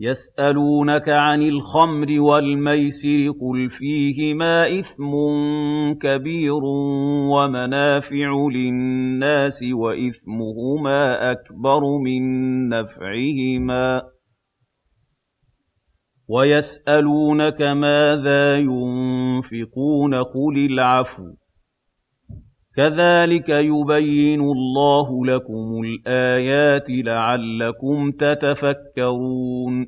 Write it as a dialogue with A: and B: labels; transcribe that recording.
A: يَسْأَلُونَكَ عَنِ الْخَمْرِ وَالْمَيْسِرِ ۖ قُلْ فِيهِمَا إِثْمٌ كَبِيرٌ وَمَنَافِعُ لِلنَّاسِ وَإِثْمُهُمَا أَكْبَرُ مِن نَّفْعِهِمَا ۗ. وَيَسْأَلُونَكَ مَاذَا يُنفِقُونَ ۖ قُلِ الْعَفْوَ ۗ. كَذَٰلِكَ يُبَيِّنُ اللَّهُ لَكُمُ الْآيَاتِ لَعَلَّكُمْ تَتَفَكَّرُونَ